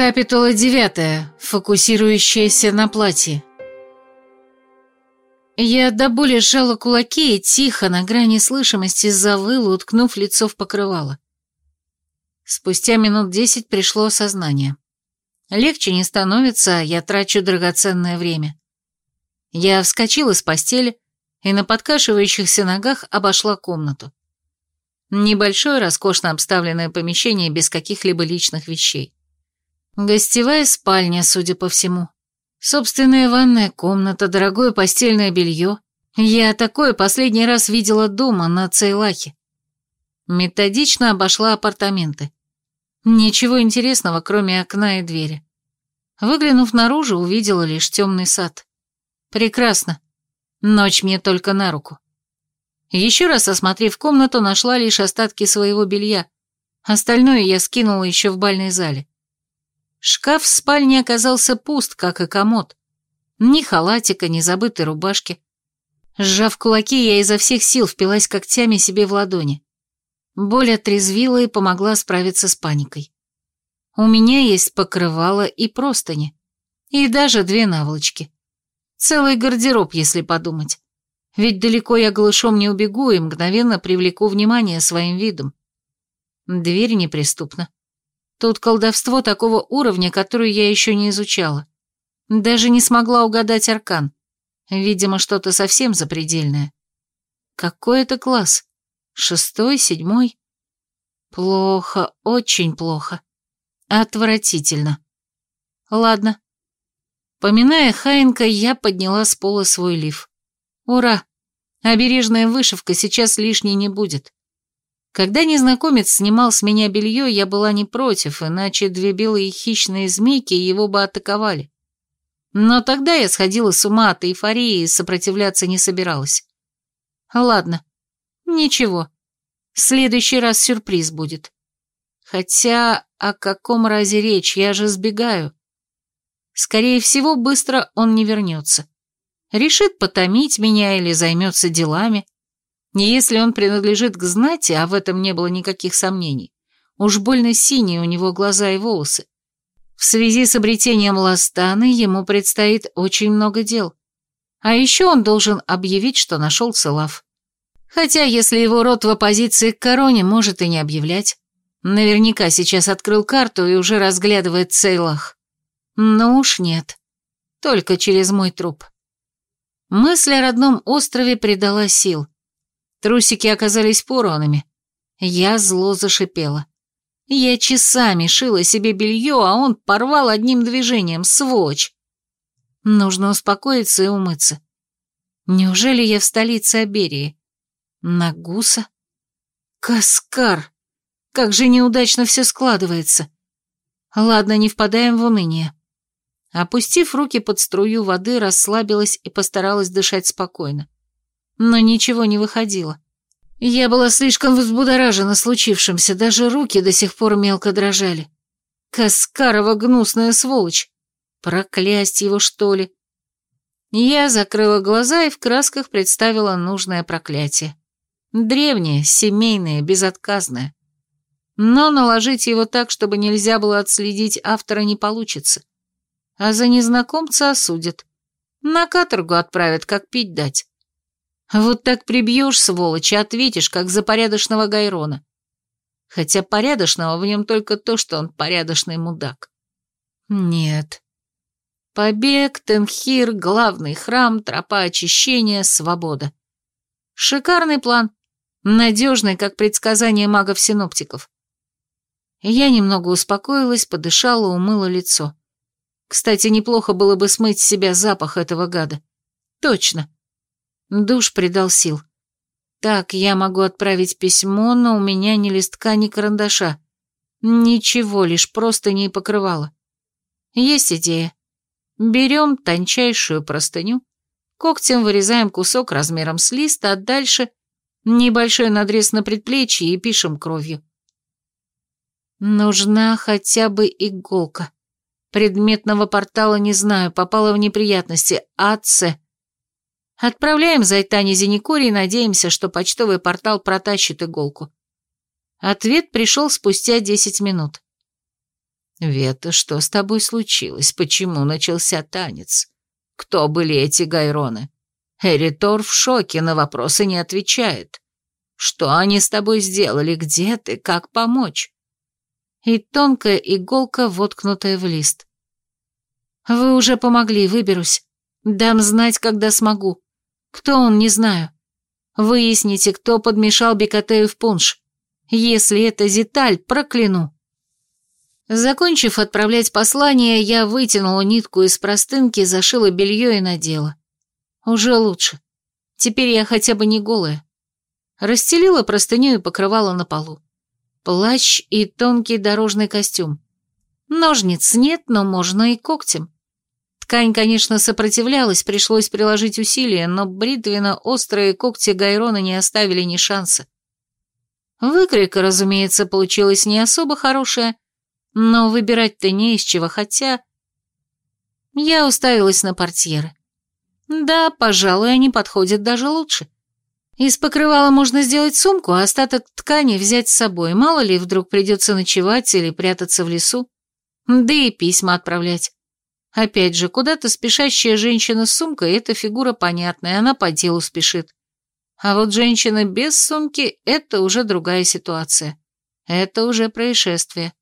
Капитула девятая, фокусирующаяся на платье. Я до боли сжала кулаки и тихо, на грани слышимости, завыла, уткнув лицо в покрывало. Спустя минут десять пришло осознание. Легче не становится, а я трачу драгоценное время. Я вскочила с постели и на подкашивающихся ногах обошла комнату. Небольшое, роскошно обставленное помещение без каких-либо личных вещей. Гостевая спальня, судя по всему. Собственная ванная комната, дорогое постельное белье. Я такое последний раз видела дома на Цейлахе. Методично обошла апартаменты. Ничего интересного, кроме окна и двери. Выглянув наружу, увидела лишь темный сад. Прекрасно. Ночь мне только на руку. Еще раз осмотрев комнату, нашла лишь остатки своего белья. Остальное я скинула еще в бальной зале. Шкаф в спальне оказался пуст, как и комод. Ни халатика, ни забытой рубашки. Сжав кулаки, я изо всех сил впилась когтями себе в ладони. Боль отрезвила и помогла справиться с паникой. У меня есть покрывало и простыни. И даже две наволочки. Целый гардероб, если подумать. Ведь далеко я голышом не убегу и мгновенно привлеку внимание своим видом. Дверь неприступна. Тут колдовство такого уровня, который я еще не изучала. Даже не смогла угадать аркан. Видимо, что-то совсем запредельное. Какой это класс? Шестой, седьмой? Плохо, очень плохо. Отвратительно. Ладно, Поминая Хаинка, я подняла с пола свой лиф. Ура! Обережная вышивка сейчас лишней не будет. Когда незнакомец снимал с меня белье, я была не против, иначе две белые хищные змейки его бы атаковали. Но тогда я сходила с ума от эйфории и сопротивляться не собиралась. Ладно, ничего. В следующий раз сюрприз будет. Хотя о каком разе речь, я же сбегаю. Скорее всего, быстро он не вернется. Решит потомить меня или займется делами. Если он принадлежит к знати, а в этом не было никаких сомнений, уж больно синие у него глаза и волосы. В связи с обретением Ластаны ему предстоит очень много дел. А еще он должен объявить, что нашел Целав. Хотя, если его род в оппозиции к короне, может и не объявлять. Наверняка сейчас открыл карту и уже разглядывает Цейлах. Ну уж нет. Только через мой труп. Мысль о родном острове придала сил. Трусики оказались порванными. Я зло зашипела. Я часами шила себе белье, а он порвал одним движением, сволочь. Нужно успокоиться и умыться. Неужели я в столице Аберии? Нагуса? Каскар! Как же неудачно все складывается. Ладно, не впадаем в уныние. Опустив руки под струю воды, расслабилась и постаралась дышать спокойно. Но ничего не выходило. Я была слишком взбудоражена случившимся, даже руки до сих пор мелко дрожали. Каскарова гнусная сволочь. Проклясть его, что ли? Я закрыла глаза и в красках представила нужное проклятие. Древнее, семейное, безотказное. Но наложить его так, чтобы нельзя было отследить автора, не получится а за незнакомца осудят. На каторгу отправят, как пить дать. Вот так прибьешь, сволочь, и ответишь, как за порядочного Гайрона. Хотя порядочного в нем только то, что он порядочный мудак. Нет. Побег, Тенхир, главный храм, тропа очищения, свобода. Шикарный план. Надежный, как предсказание магов-синоптиков. Я немного успокоилась, подышала, умыла лицо. Кстати, неплохо было бы смыть с себя запах этого гада. Точно. Душ придал сил. Так, я могу отправить письмо, но у меня ни листка, ни карандаша. Ничего, лишь просто не покрывало. Есть идея. Берем тончайшую простыню, когтем вырезаем кусок размером с лист, а дальше небольшой надрез на предплечье и пишем кровью. Нужна хотя бы иголка. Предметного портала не знаю, попала в неприятности. АЦ. Отправляем Зайтане Зеникори и надеемся, что почтовый портал протащит иголку. Ответ пришел спустя 10 минут. «Вета, что с тобой случилось? Почему начался танец? Кто были эти гайроны?» Эритор в шоке, на вопросы не отвечает. «Что они с тобой сделали? Где ты? Как помочь?» И тонкая иголка, воткнутая в лист. «Вы уже помогли, выберусь. Дам знать, когда смогу. Кто он, не знаю. Выясните, кто подмешал Бекатею в пунш. Если это Зиталь, прокляну». Закончив отправлять послание, я вытянула нитку из простынки, зашила белье и надела. Уже лучше. Теперь я хотя бы не голая. Расстелила простыню и покрывала на полу. Плащ и тонкий дорожный костюм. Ножниц нет, но можно и когтем. Ткань, конечно, сопротивлялась, пришлось приложить усилия, но бритвенно-острые когти Гайрона не оставили ни шанса. Выкройка, разумеется, получилась не особо хорошая, но выбирать-то не из чего, хотя... Я уставилась на портьеры. Да, пожалуй, они подходят даже лучше. Из покрывала можно сделать сумку, а остаток ткани взять с собой. Мало ли, вдруг придется ночевать или прятаться в лесу. Да и письма отправлять. Опять же, куда-то спешащая женщина с сумкой – это фигура понятная, она по делу спешит. А вот женщина без сумки – это уже другая ситуация. Это уже происшествие.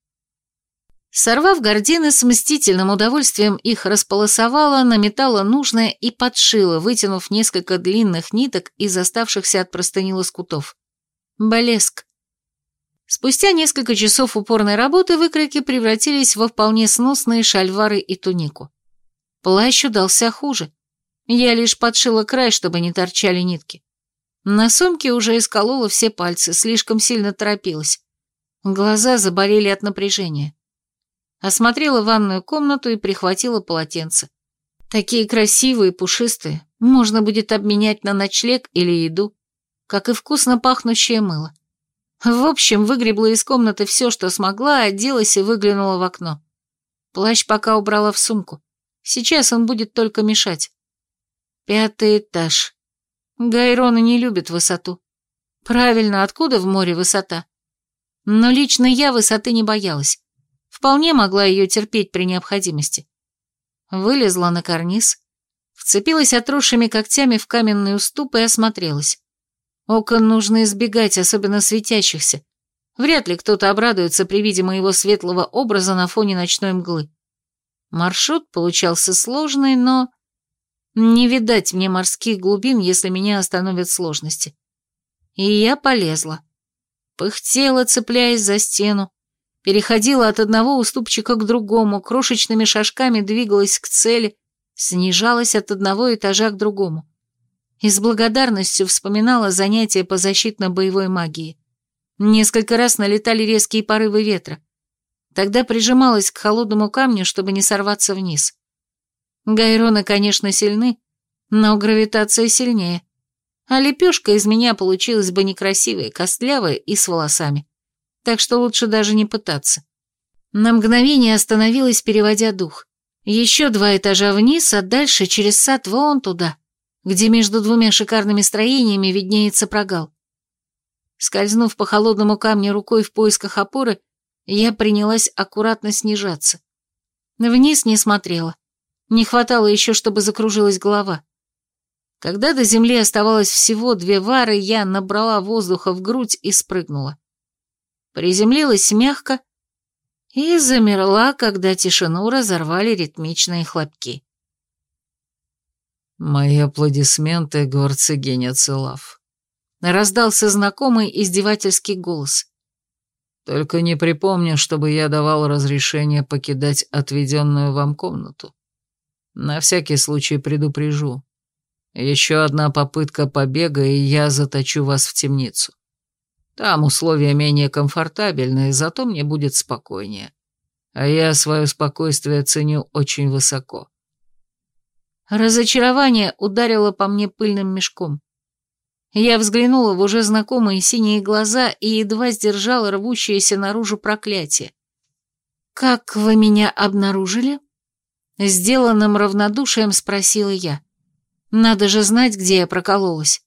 Сорвав гордины, с мстительным удовольствием их располосовала, наметала нужное и подшила, вытянув несколько длинных ниток из оставшихся от простыни лоскутов. Блеск. Спустя несколько часов упорной работы выкройки превратились во вполне сносные шальвары и тунику. Плащ удался хуже. Я лишь подшила край, чтобы не торчали нитки. На сумке уже исколола все пальцы, слишком сильно торопилась. Глаза заболели от напряжения. Осмотрела ванную комнату и прихватила полотенце. Такие красивые, пушистые, можно будет обменять на ночлег или еду, как и вкусно пахнущее мыло. В общем, выгребла из комнаты все, что смогла, оделась и выглянула в окно. Плащ пока убрала в сумку. Сейчас он будет только мешать. Пятый этаж. Гайроны не любят высоту. Правильно, откуда в море высота? Но лично я высоты не боялась. Вполне могла ее терпеть при необходимости. Вылезла на карниз, вцепилась отросшими когтями в каменный уступ и осмотрелась. Окон нужно избегать, особенно светящихся. Вряд ли кто-то обрадуется при виде моего светлого образа на фоне ночной мглы. Маршрут получался сложный, но... Не видать мне морских глубин, если меня остановят сложности. И я полезла. Пыхтела, цепляясь за стену, переходила от одного уступчика к другому, крошечными шажками двигалась к цели, снижалась от одного этажа к другому. И с благодарностью вспоминала занятия по защитно-боевой магии. Несколько раз налетали резкие порывы ветра. Тогда прижималась к холодному камню, чтобы не сорваться вниз. Гайроны, конечно, сильны, но гравитация сильнее. А лепешка из меня получилась бы некрасивая, костлявая и с волосами так что лучше даже не пытаться. На мгновение остановилась, переводя дух. Еще два этажа вниз, а дальше через сад вон туда, где между двумя шикарными строениями виднеется прогал. Скользнув по холодному камню рукой в поисках опоры, я принялась аккуратно снижаться. Вниз не смотрела. Не хватало еще, чтобы закружилась голова. Когда до земли оставалось всего две вары, я набрала воздуха в грудь и спрыгнула приземлилась мягко и замерла, когда тишину разорвали ритмичные хлопки. «Мои аплодисменты, горцегиня Целав», — раздался знакомый издевательский голос. «Только не припомню, чтобы я давал разрешение покидать отведенную вам комнату. На всякий случай предупрежу. Еще одна попытка побега, и я заточу вас в темницу. Там условия менее комфортабельные, зато мне будет спокойнее. А я свое спокойствие ценю очень высоко. Разочарование ударило по мне пыльным мешком. Я взглянула в уже знакомые синие глаза и едва сдержала рвущееся наружу проклятие. «Как вы меня обнаружили?» Сделанным равнодушием спросила я. «Надо же знать, где я прокололась».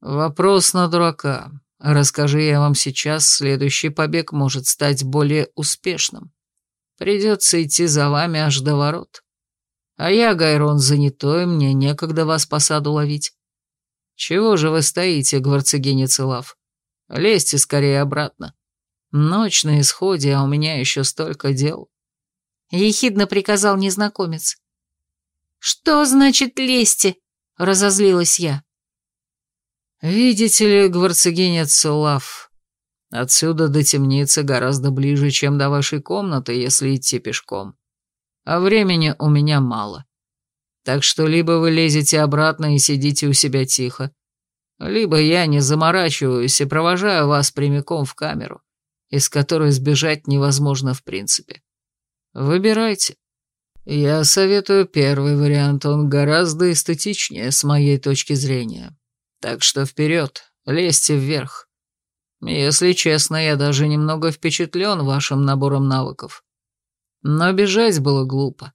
«Вопрос на дурака. Расскажи я вам сейчас, следующий побег может стать более успешным. Придется идти за вами аж до ворот. А я, Гайрон, занятой, мне некогда вас по саду ловить. Чего же вы стоите, гварцегинец Лав? Лезьте скорее обратно. Ночь на исходе, а у меня еще столько дел. Ехидно приказал незнакомец. «Что значит лезьте?» — разозлилась я. «Видите ли, гварцегинец Лав, отсюда до темницы гораздо ближе, чем до вашей комнаты, если идти пешком. А времени у меня мало. Так что либо вы лезете обратно и сидите у себя тихо, либо я не заморачиваюсь и провожаю вас прямиком в камеру, из которой сбежать невозможно в принципе. Выбирайте. Я советую первый вариант, он гораздо эстетичнее с моей точки зрения. Так что вперед, лезьте вверх. Если честно, я даже немного впечатлен вашим набором навыков. Но бежать было глупо.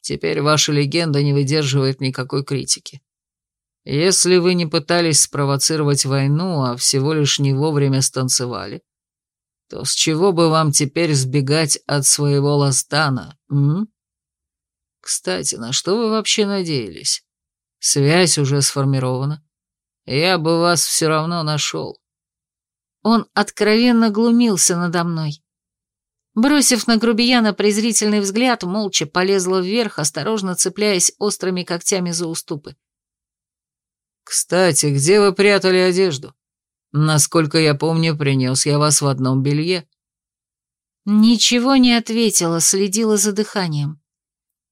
Теперь ваша легенда не выдерживает никакой критики. Если вы не пытались спровоцировать войну, а всего лишь не вовремя станцевали, то с чего бы вам теперь сбегать от своего ластана, м? Кстати, на что вы вообще надеялись? Связь уже сформирована. Я бы вас все равно нашел. Он откровенно глумился надо мной. Бросив на грубияна презрительный взгляд, молча полезла вверх, осторожно цепляясь острыми когтями за уступы. «Кстати, где вы прятали одежду?» Насколько я помню, принес я вас в одном белье». Ничего не ответила, следила за дыханием.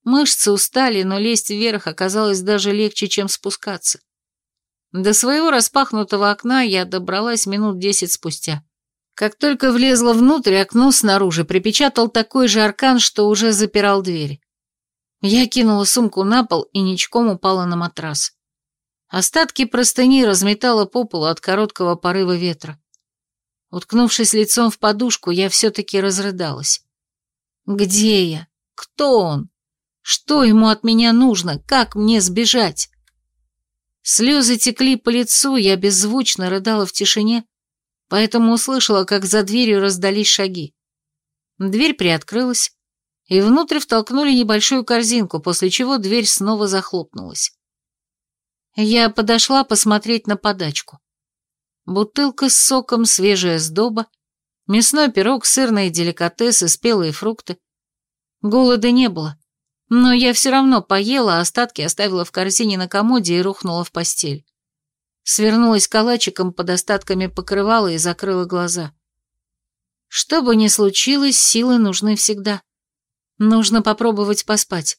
Мышцы устали, но лезть вверх оказалось даже легче, чем спускаться. До своего распахнутого окна я добралась минут десять спустя. Как только влезла внутрь, окно снаружи припечатал такой же аркан, что уже запирал дверь. Я кинула сумку на пол и ничком упала на матрас. Остатки простыни разметало по полу от короткого порыва ветра. Уткнувшись лицом в подушку, я все-таки разрыдалась. Где я? Кто он? Что ему от меня нужно? Как мне сбежать? Слезы текли по лицу, я беззвучно рыдала в тишине, поэтому услышала, как за дверью раздались шаги. Дверь приоткрылась, и внутрь втолкнули небольшую корзинку, после чего дверь снова захлопнулась. Я подошла посмотреть на подачку. Бутылка с соком, свежая сдоба, мясной пирог, сырные деликатесы, спелые фрукты. Голода не было, но я все равно поела, а остатки оставила в корзине на комоде и рухнула в постель. Свернулась калачиком под остатками покрывала и закрыла глаза. Что бы ни случилось, силы нужны всегда. Нужно попробовать поспать.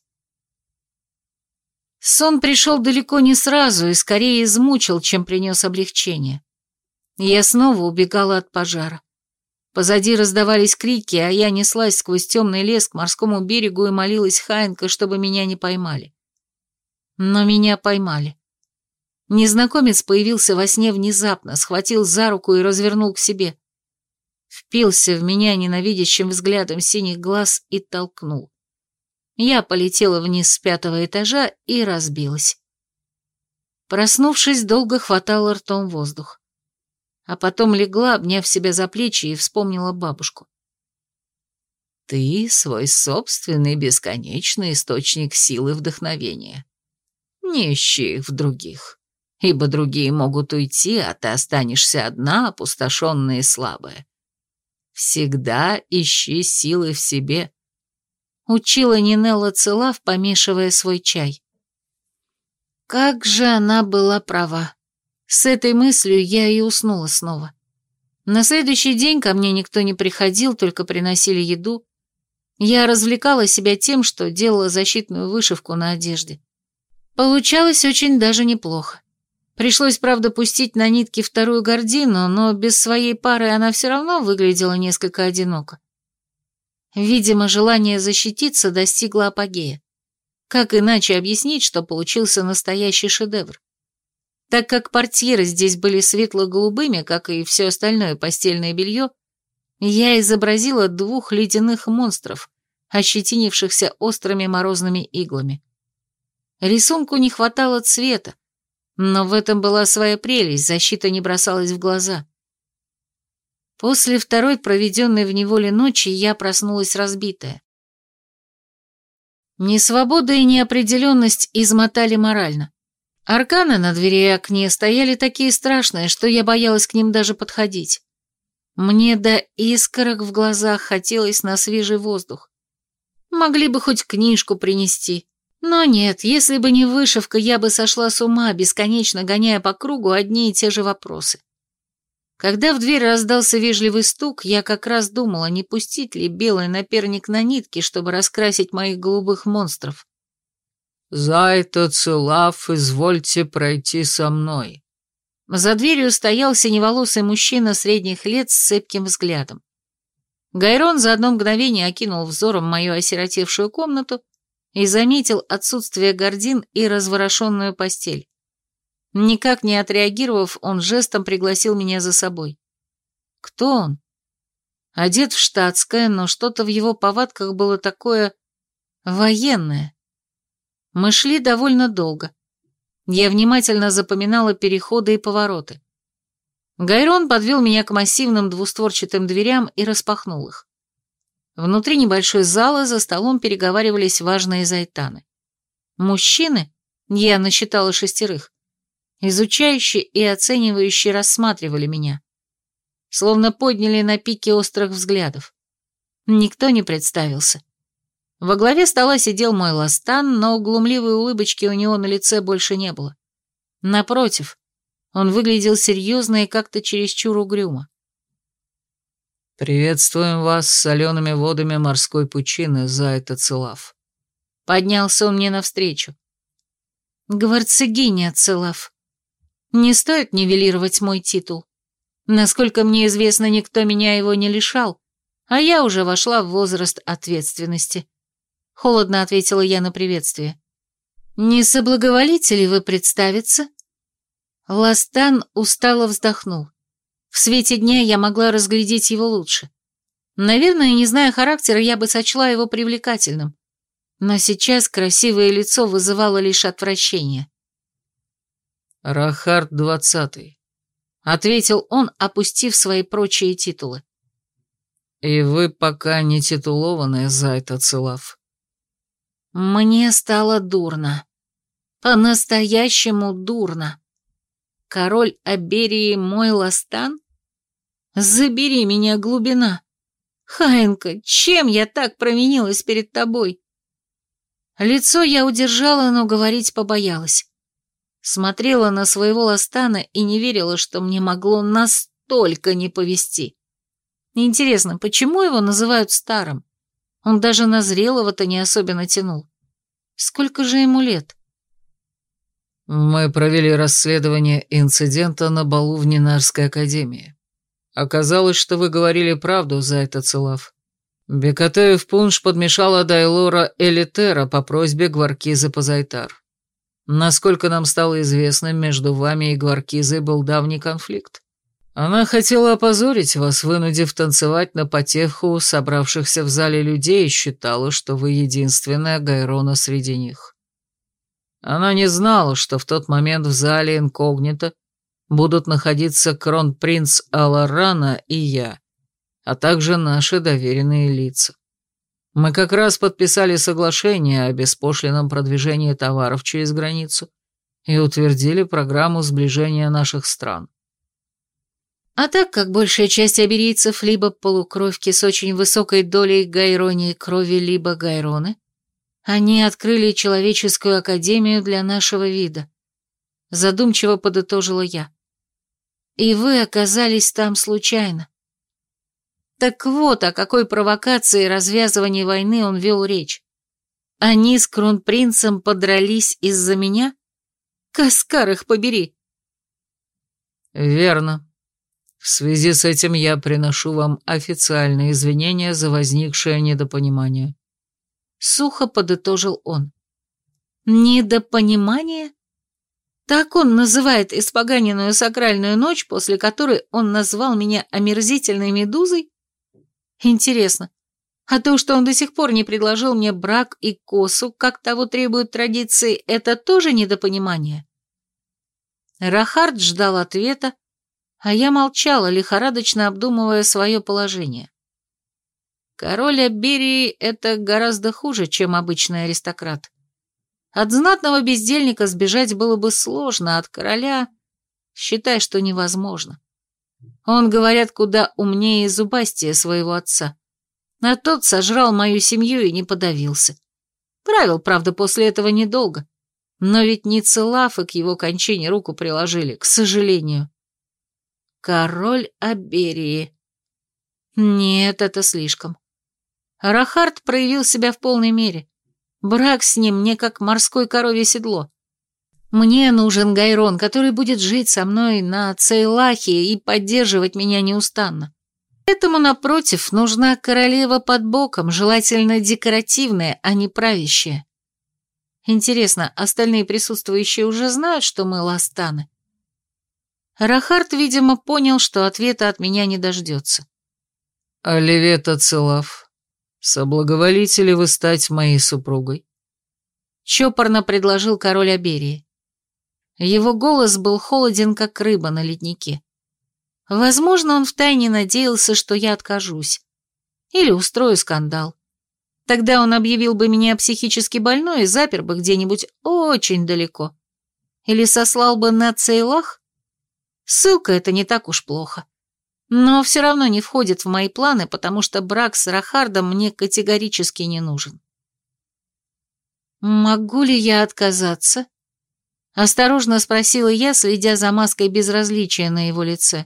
Сон пришел далеко не сразу и скорее измучил, чем принес облегчение. Я снова убегала от пожара. Позади раздавались крики, а я неслась сквозь темный лес к морскому берегу и молилась Хаенко, чтобы меня не поймали. Но меня поймали. Незнакомец появился во сне внезапно, схватил за руку и развернул к себе. Впился в меня ненавидящим взглядом синих глаз и толкнул. Я полетела вниз с пятого этажа и разбилась. Проснувшись, долго хватала ртом воздух. А потом легла, обняв себя за плечи, и вспомнила бабушку. «Ты свой собственный бесконечный источник силы вдохновения. Не ищи их в других, ибо другие могут уйти, а ты останешься одна, опустошенная и слабая. Всегда ищи силы в себе» учила Нинелла Целав, помешивая свой чай. Как же она была права. С этой мыслью я и уснула снова. На следующий день ко мне никто не приходил, только приносили еду. Я развлекала себя тем, что делала защитную вышивку на одежде. Получалось очень даже неплохо. Пришлось, правда, пустить на нитки вторую гордину, но без своей пары она все равно выглядела несколько одиноко. Видимо, желание защититься достигло апогея. Как иначе объяснить, что получился настоящий шедевр? Так как портьеры здесь были светло-голубыми, как и все остальное постельное белье, я изобразила двух ледяных монстров, ощетинившихся острыми морозными иглами. Рисунку не хватало цвета, но в этом была своя прелесть, защита не бросалась в глаза. После второй проведенной в неволе ночи я проснулась разбитая. Несвобода и неопределенность измотали морально. Арканы на двери и окне стояли такие страшные, что я боялась к ним даже подходить. Мне до искорок в глазах хотелось на свежий воздух. Могли бы хоть книжку принести. Но нет, если бы не вышивка, я бы сошла с ума, бесконечно гоняя по кругу одни и те же вопросы. Когда в дверь раздался вежливый стук, я как раз думала, не пустить ли белый наперник на нитки, чтобы раскрасить моих голубых монстров. «Зайта Целав, извольте пройти со мной». За дверью стоял синеволосый мужчина средних лет с цепким взглядом. Гайрон за одно мгновение окинул взором мою осиротевшую комнату и заметил отсутствие гордин и разворошенную постель. Никак не отреагировав, он жестом пригласил меня за собой. Кто он? Одет в штатское, но что-то в его повадках было такое... военное. Мы шли довольно долго. Я внимательно запоминала переходы и повороты. Гайрон подвел меня к массивным двустворчатым дверям и распахнул их. Внутри небольшой зала за столом переговаривались важные зайтаны. Мужчины, я насчитала шестерых, изучающие и оценивающие рассматривали меня. Словно подняли на пике острых взглядов. Никто не представился. Во главе стола сидел мой ластан, но глумливой улыбочки у него на лице больше не было. Напротив, он выглядел серьезно и как-то чересчур угрюмо. «Приветствуем вас солеными водами морской пучины, Зайта Целав». Поднялся он мне навстречу. «Гварцегиня Целав. Не стоит нивелировать мой титул. Насколько мне известно, никто меня его не лишал, а я уже вошла в возраст ответственности. Холодно ответила я на приветствие. Не соблаговолите ли вы представиться? Ластан устало вздохнул. В свете дня я могла разглядеть его лучше. Наверное, не зная характера, я бы сочла его привлекательным. Но сейчас красивое лицо вызывало лишь отвращение. «Рахард двадцатый», — ответил он, опустив свои прочие титулы. «И вы пока не титулованная, Зайта Целав». Мне стало дурно. По-настоящему дурно. Король Аберии мой ластан? Забери меня, глубина. Хаинка, чем я так променилась перед тобой? Лицо я удержала, но говорить побоялась. Смотрела на своего Ластана и не верила, что мне могло настолько не повезти. Интересно, почему его называют старым? Он даже на зрелого-то не особенно тянул. Сколько же ему лет? Мы провели расследование инцидента на балу в Нинарской академии. Оказалось, что вы говорили правду, за это Целав. Бекатеев пунш подмешала Дайлора Элитера по просьбе Гваркизы Пазайтар. Насколько нам стало известно, между вами и Гваркизой был давний конфликт. Она хотела опозорить вас, вынудив танцевать на потеху собравшихся в зале людей и считала, что вы единственная Гайрона среди них. Она не знала, что в тот момент в зале инкогнито будут находиться кронпринц Аларана и я, а также наши доверенные лица. Мы как раз подписали соглашение о беспошлином продвижении товаров через границу и утвердили программу сближения наших стран. А так как большая часть аберийцев либо полукровки с очень высокой долей гайронии крови, либо гайроны, они открыли человеческую академию для нашего вида. Задумчиво подытожила я. И вы оказались там случайно. Так вот, о какой провокации и развязывании войны он вел речь. Они с кронпринцем подрались из-за меня? Каскар их побери. Верно. В связи с этим я приношу вам официальные извинения за возникшее недопонимание. Сухо подытожил он. Недопонимание? Так он называет испоганенную сакральную ночь, после которой он назвал меня омерзительной медузой? Интересно, а то, что он до сих пор не предложил мне брак и косу, как того требуют традиции, это тоже недопонимание? Рахард ждал ответа, а я молчала, лихорадочно обдумывая свое положение. Король Аберии — это гораздо хуже, чем обычный аристократ. От знатного бездельника сбежать было бы сложно, от короля считай, что невозможно. Он, говорят, куда умнее и зубастее своего отца. А тот сожрал мою семью и не подавился. Правил, правда, после этого недолго. Но ведь не Целав и к его кончине руку приложили, к сожалению. Король Аберии. Нет, это слишком. Рахард проявил себя в полной мере. Брак с ним мне как морской коровье седло. Мне нужен Гайрон, который будет жить со мной на Цейлахе и поддерживать меня неустанно. Этому, напротив, нужна королева под боком, желательно декоративная, а не правящая. Интересно, остальные присутствующие уже знают, что мы ластаны? Рахард, видимо, понял, что ответа от меня не дождется. «Оливета Целав, «Соблаговолите ли вы стать моей супругой?» Чопорно предложил король Аберии. Его голос был холоден, как рыба на леднике. Возможно, он втайне надеялся, что я откажусь. Или устрою скандал. Тогда он объявил бы меня психически больной и запер бы где-нибудь очень далеко. Или сослал бы на Цейлах? Ссылка — это не так уж плохо. Но все равно не входит в мои планы, потому что брак с Рахардом мне категорически не нужен. «Могу ли я отказаться?» Осторожно спросила я, следя за маской безразличия на его лице.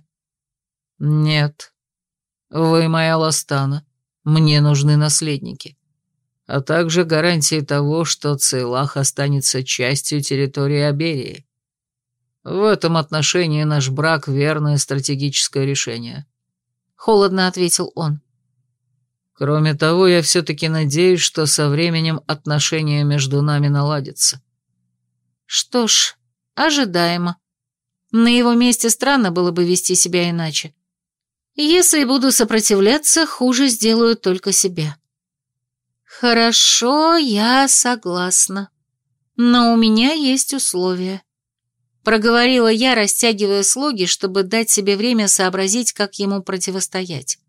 «Нет. Вы моя Ластана. Мне нужны наследники. А также гарантии того, что Цейлах останется частью территории Аберии. В этом отношении наш брак — верное стратегическое решение. Холодно ответил он. Кроме того, я все-таки надеюсь, что со временем отношения между нами наладятся. Что ж, ожидаемо. На его месте странно было бы вести себя иначе. Если буду сопротивляться, хуже сделаю только себе. Хорошо, я согласна. Но у меня есть условия. Проговорила я, растягивая слоги, чтобы дать себе время сообразить, как ему противостоять.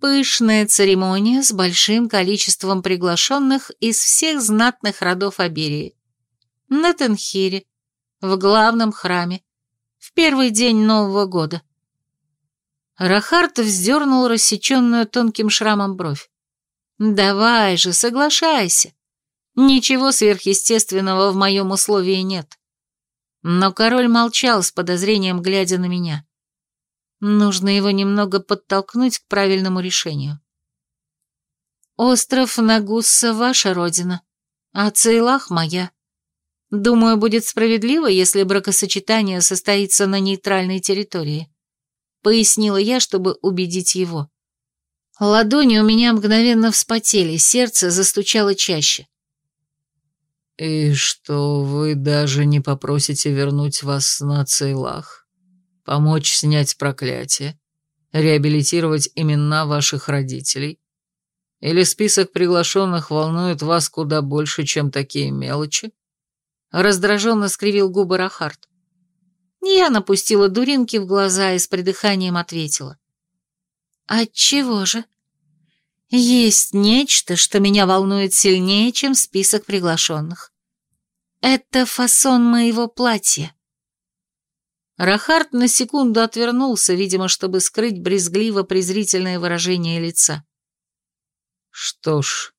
Пышная церемония с большим количеством приглашенных из всех знатных родов Аберии. На Тенхире, в главном храме, в первый день Нового года. Рахард вздернул рассеченную тонким шрамом бровь. «Давай же, соглашайся. Ничего сверхъестественного в моем условии нет». Но король молчал с подозрением, глядя на меня. Нужно его немного подтолкнуть к правильному решению. «Остров Нагусса — ваша родина, а Цейлах — моя. Думаю, будет справедливо, если бракосочетание состоится на нейтральной территории», — пояснила я, чтобы убедить его. Ладони у меня мгновенно вспотели, сердце застучало чаще. «И что, вы даже не попросите вернуть вас на Цейлах? Помочь снять проклятие? Реабилитировать имена ваших родителей? Или список приглашенных волнует вас куда больше, чем такие мелочи?» Раздраженно скривил губы Рахард. Я напустила дуринки в глаза и с придыханием ответила. «Отчего же? Есть нечто, что меня волнует сильнее, чем список приглашенных. Это фасон моего платья. Рахард на секунду отвернулся, видимо, чтобы скрыть брезгливо-презрительное выражение лица. «Что ж,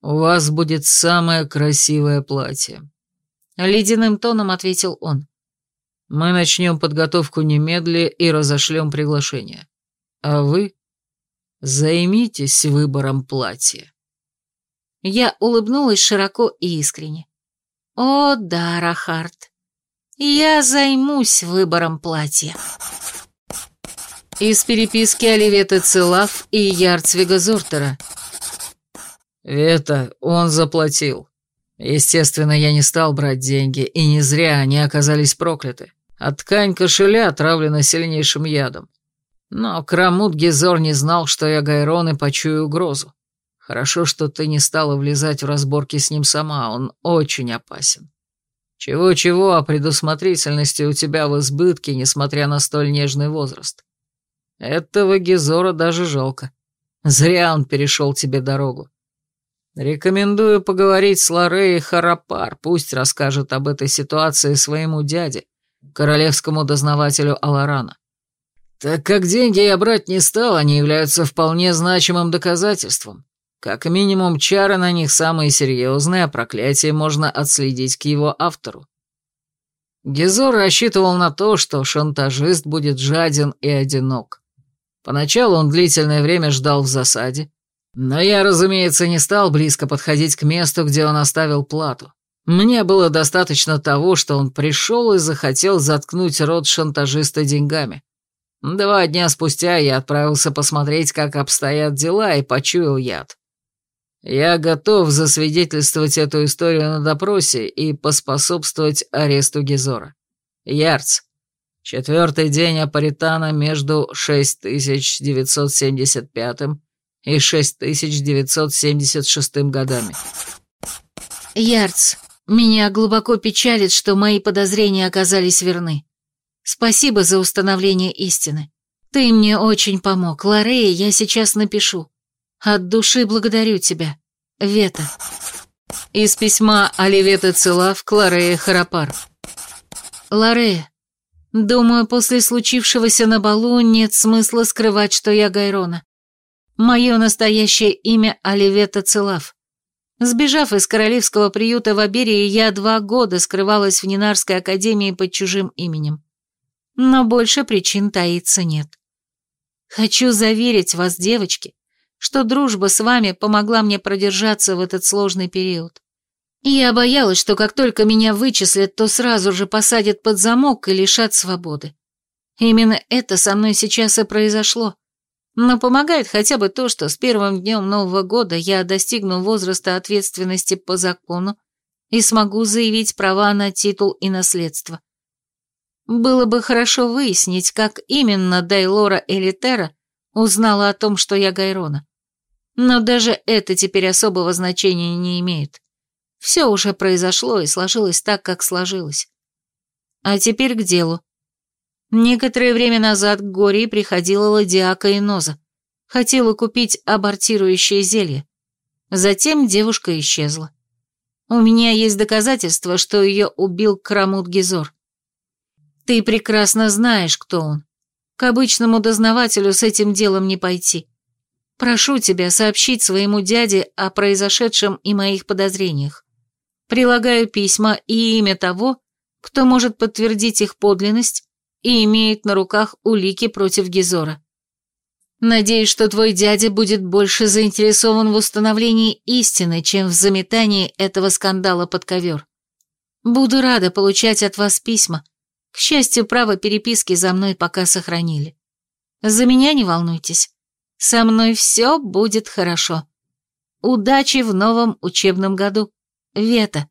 у вас будет самое красивое платье», — ледяным тоном ответил он. «Мы начнем подготовку немедля и разошлем приглашение. А вы Займитесь выбором платья. Я улыбнулась широко и искренне. О, да, Рахард, я займусь выбором платья. Из переписки Оливеты Целав и Ярцвига Зортера. Это он заплатил. Естественно, я не стал брать деньги, и не зря они оказались прокляты. А ткань кошеля отравлена сильнейшим ядом. Но Крамут Гизор не знал, что я Гайрон и почую угрозу. Хорошо, что ты не стала влезать в разборки с ним сама, он очень опасен. Чего-чего, а предусмотрительности у тебя в избытке, несмотря на столь нежный возраст. Этого Гизора даже жалко. Зря он перешел тебе дорогу. Рекомендую поговорить с Лорей Харапар, пусть расскажет об этой ситуации своему дяде, королевскому дознавателю Аларана. Так как деньги я брать не стал, они являются вполне значимым доказательством. Как минимум, чары на них самые серьезные, а проклятие можно отследить к его автору. Гизор рассчитывал на то, что шантажист будет жаден и одинок. Поначалу он длительное время ждал в засаде, но я, разумеется, не стал близко подходить к месту, где он оставил плату. Мне было достаточно того, что он пришел и захотел заткнуть рот шантажиста деньгами. Два дня спустя я отправился посмотреть, как обстоят дела, и почуял яд. Я готов засвидетельствовать эту историю на допросе и поспособствовать аресту Гизора. Ярц. Четвертый день Апаритана между 6975 и 6976 годами. Ярц, меня глубоко печалит, что мои подозрения оказались верны. Спасибо за установление истины. Ты мне очень помог. Лорея я сейчас напишу. От души благодарю тебя. Вета. Из письма Оливета Целав к Лорее Харапар. Лорея, думаю, после случившегося на балу нет смысла скрывать, что я Гайрона. Мое настоящее имя Оливета Целав. Сбежав из королевского приюта в Аберии, я два года скрывалась в Нинарской академии под чужим именем. Но больше причин таиться нет. Хочу заверить вас, девочки, что дружба с вами помогла мне продержаться в этот сложный период. Я боялась, что как только меня вычислят, то сразу же посадят под замок и лишат свободы. Именно это со мной сейчас и произошло. Но помогает хотя бы то, что с первым днем Нового года я достигну возраста ответственности по закону и смогу заявить права на титул и наследство. Было бы хорошо выяснить, как именно Дайлора Элитера узнала о том, что я Гайрона. Но даже это теперь особого значения не имеет. Все уже произошло и сложилось так, как сложилось. А теперь к делу. Некоторое время назад к Гории приходила ладиака Иноза. Хотела купить абортирующее зелье. Затем девушка исчезла. У меня есть доказательства, что ее убил Крамут Гизор. Ты прекрасно знаешь, кто он. К обычному дознавателю с этим делом не пойти. Прошу тебя сообщить своему дяде о произошедшем и моих подозрениях. Прилагаю письма и имя того, кто может подтвердить их подлинность и имеет на руках улики против Гизора. Надеюсь, что твой дядя будет больше заинтересован в установлении истины, чем в заметании этого скандала под ковер. Буду рада получать от вас письма. К счастью, право переписки за мной пока сохранили. За меня не волнуйтесь. Со мной все будет хорошо. Удачи в новом учебном году. Вета.